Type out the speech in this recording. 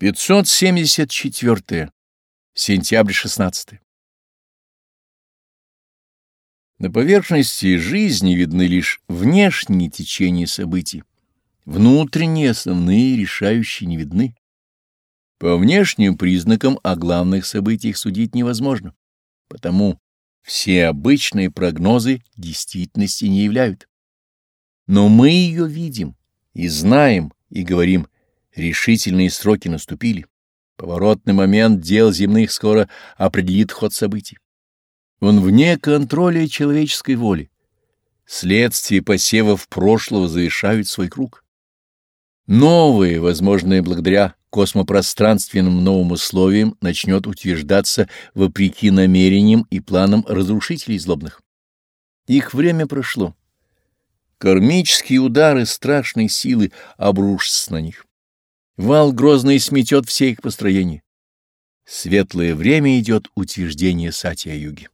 574. Сентябрь 16. На поверхности жизни видны лишь внешние течения событий. Внутренние, основные, решающие не видны. По внешним признакам о главных событиях судить невозможно, потому все обычные прогнозы действительности не являют. Но мы ее видим и знаем, и говорим – Решительные сроки наступили. Поворотный момент дел земных скоро определит ход событий. Он вне контроля человеческой воли. Следствия посевов прошлого завершают свой круг. Новое, возможное благодаря космопространственным новым условиям, начнет утверждаться вопреки намерениям и планам разрушителей злобных. Их время прошло. Кармические удары страшной силы обрушатся на них. Вал грозный сметет все их построения. Светлое время идет утверждение Сатия-юги.